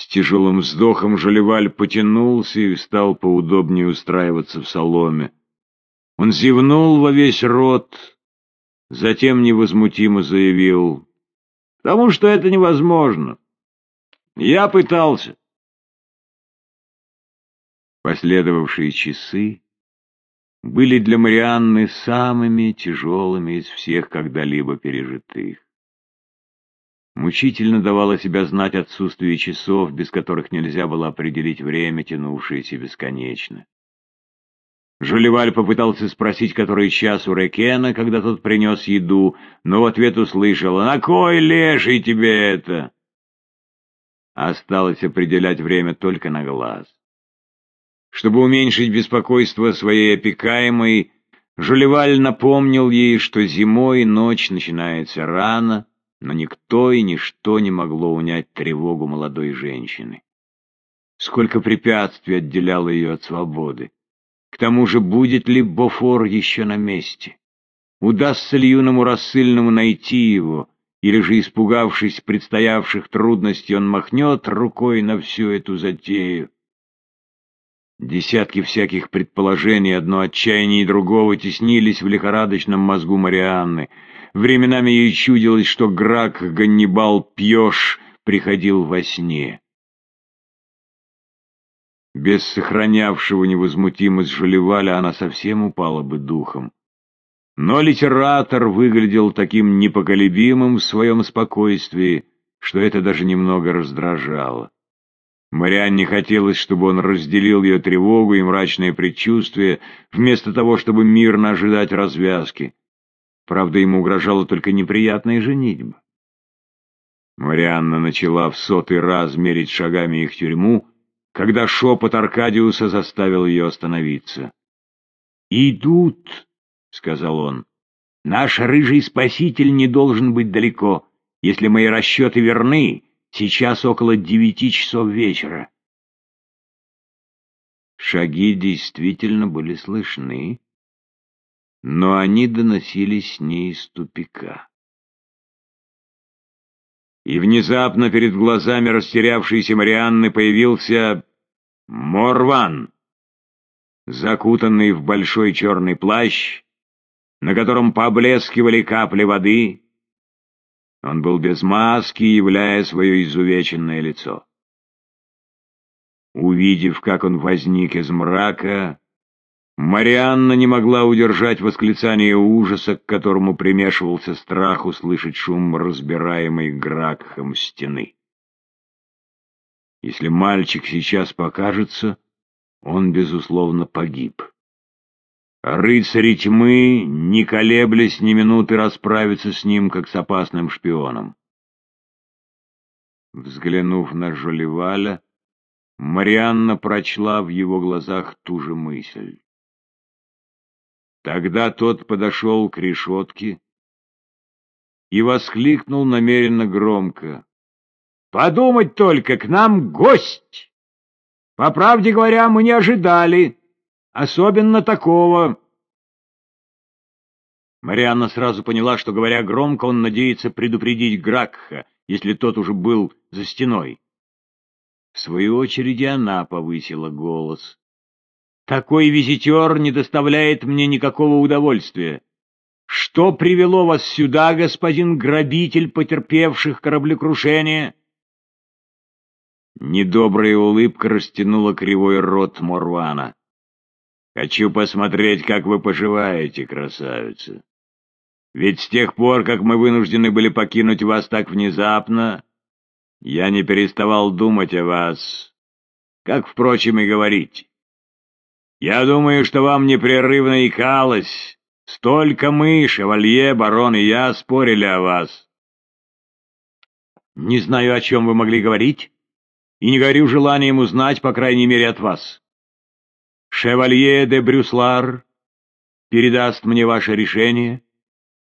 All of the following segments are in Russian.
С тяжелым вздохом Жалеваль потянулся и стал поудобнее устраиваться в соломе. Он зевнул во весь рот, затем невозмутимо заявил, «Потому что это невозможно. Я пытался». Последовавшие часы были для Марианны самыми тяжелыми из всех когда-либо пережитых. Мучительно давало себя знать отсутствие часов, без которых нельзя было определить время, тянувшееся бесконечно. Жулеваль попытался спросить, который час у Рекена, когда тот принес еду, но в ответ услышал «На кой леший тебе это?» Осталось определять время только на глаз. Чтобы уменьшить беспокойство своей опекаемой, Жулеваль напомнил ей, что зимой ночь начинается рано, но никто и ничто не могло унять тревогу молодой женщины. Сколько препятствий отделяло ее от свободы. К тому же, будет ли Бофор еще на месте? Удастся ли юному рассыльному найти его, или же, испугавшись предстоявших трудностей, он махнет рукой на всю эту затею? Десятки всяких предположений, одно отчаяние и другого, теснились в лихорадочном мозгу Марианны. Временами ей чудилось, что Грак Ганнибал Пьеш приходил во сне. Без сохранявшего невозмутимость Жолеваля она совсем упала бы духом. Но литератор выглядел таким непоколебимым в своем спокойствии, что это даже немного раздражало. Марианне хотелось, чтобы он разделил ее тревогу и мрачное предчувствие, вместо того, чтобы мирно ожидать развязки. Правда, ему угрожала только неприятная женитьба. Марианна начала в сотый раз мерить шагами их тюрьму, когда шепот Аркадиуса заставил ее остановиться. «Идут», — сказал он. «Наш рыжий спаситель не должен быть далеко. Если мои расчеты верны, Сейчас около девяти часов вечера. Шаги действительно были слышны, но они доносились не из тупика. И внезапно перед глазами растерявшейся Марианны появился Морван, закутанный в большой черный плащ, на котором поблескивали капли воды, он был без маски, являя свое изувеченное лицо. Увидев, как он возник из мрака, Марианна не могла удержать восклицание ужаса, к которому примешивался страх услышать шум разбираемой Гракхом стены. Если мальчик сейчас покажется, он, безусловно, погиб. Рыцари тьмы, не колеблясь ни минуты, расправятся с ним, как с опасным шпионом. Взглянув на Жолеваля, Марианна прочла в его глазах ту же мысль. Тогда тот подошел к решетке и воскликнул намеренно громко. «Подумать только, к нам гость! По правде говоря, мы не ожидали!» Особенно такого. Марианна сразу поняла, что, говоря громко, он надеется предупредить Гракха, если тот уже был за стеной. В свою очередь она повысила голос. «Такой визитер не доставляет мне никакого удовольствия. Что привело вас сюда, господин грабитель потерпевших кораблекрушение?» Недобрая улыбка растянула кривой рот Морвана. Хочу посмотреть, как вы поживаете, красавица. Ведь с тех пор, как мы вынуждены были покинуть вас так внезапно, я не переставал думать о вас, как, впрочем, и говорить. Я думаю, что вам непрерывно икалось. Столько мы, шевалье, барон и я, спорили о вас. Не знаю, о чем вы могли говорить, и не горю желанием узнать, по крайней мере, от вас. Шевалье де Брюслар передаст мне ваше решение,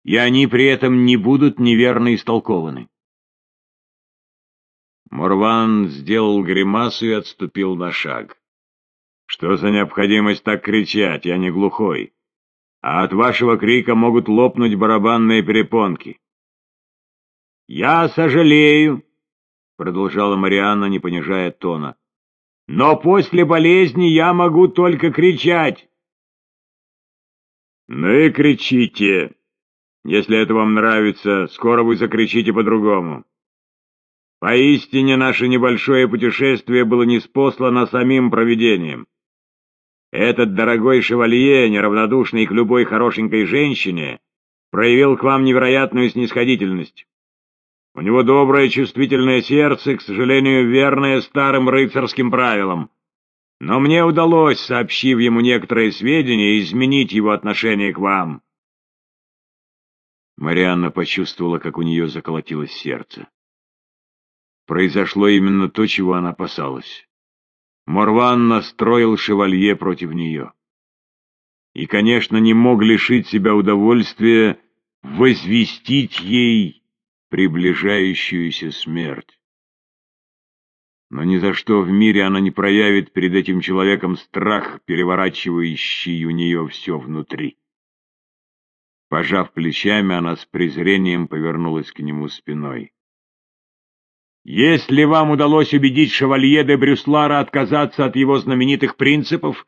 и они при этом не будут неверно истолкованы. Морван сделал гримасу и отступил на шаг. Что за необходимость так кричать, я не глухой. А от вашего крика могут лопнуть барабанные перепонки. Я сожалею, продолжала Марианна, не понижая тона. «Но после болезни я могу только кричать!» «Ну и кричите! Если это вам нравится, скоро вы закричите по-другому!» Поистине наше небольшое путешествие было неспослано самим провидением. Этот дорогой шевалье, неравнодушный к любой хорошенькой женщине, проявил к вам невероятную снисходительность. У него доброе чувствительное сердце, к сожалению, верное старым рыцарским правилам. Но мне удалось, сообщив ему некоторые сведения, изменить его отношение к вам. Марианна почувствовала, как у нее заколотилось сердце. Произошло именно то, чего она опасалась. Морван настроил шевалье против нее. И, конечно, не мог лишить себя удовольствия возвестить ей приближающуюся смерть. Но ни за что в мире она не проявит перед этим человеком страх, переворачивающий у нее все внутри. Пожав плечами, она с презрением повернулась к нему спиной. Если вам удалось убедить шевалье де Брюслара отказаться от его знаменитых принципов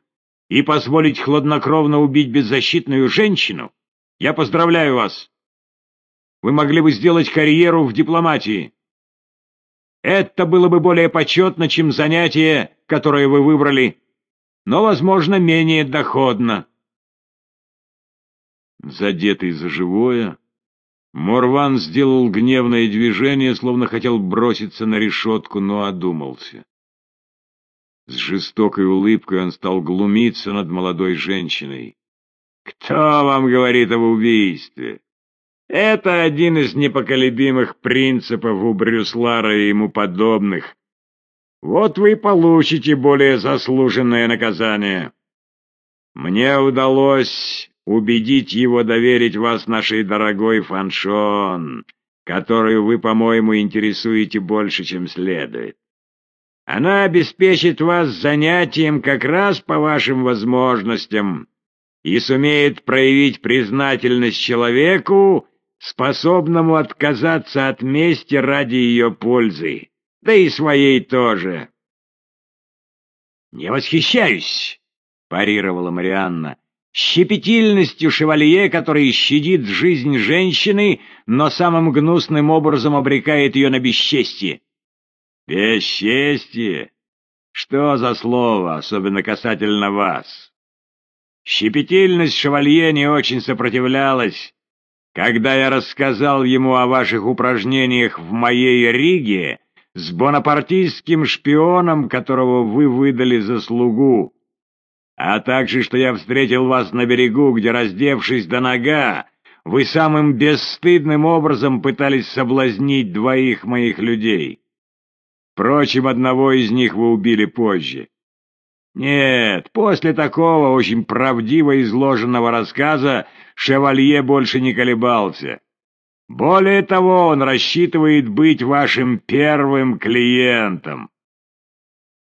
и позволить хладнокровно убить беззащитную женщину, я поздравляю вас. Вы могли бы сделать карьеру в дипломатии. Это было бы более почетно, чем занятие, которое вы выбрали, но, возможно, менее доходно. Задетый за живое, Морван сделал гневное движение, словно хотел броситься на решетку, но одумался. С жестокой улыбкой он стал глумиться над молодой женщиной. «Кто вам говорит об убийстве? Это один из непоколебимых принципов у Брюслара и ему подобных. Вот вы и получите более заслуженное наказание. Мне удалось убедить его доверить вас нашей дорогой Фаншон, которую вы, по-моему, интересуете больше, чем следует. Она обеспечит вас занятием как раз по вашим возможностям и сумеет проявить признательность человеку, способному отказаться от мести ради ее пользы, да и своей тоже. — Не восхищаюсь, — парировала Марианна щепетильностью шевалье, который щадит жизнь женщины, но самым гнусным образом обрекает ее на бесчестие. Бесчестие? Что за слово, особенно касательно вас? Щепетильность шевалье не очень сопротивлялась. Когда я рассказал ему о ваших упражнениях в моей Риге с бонапартийским шпионом, которого вы выдали за слугу, а также, что я встретил вас на берегу, где, раздевшись до нога, вы самым бесстыдным образом пытались соблазнить двоих моих людей. Впрочем, одного из них вы убили позже. Нет, после такого очень правдиво изложенного рассказа шевалье больше не колебался. Более того, он рассчитывает быть вашим первым клиентом.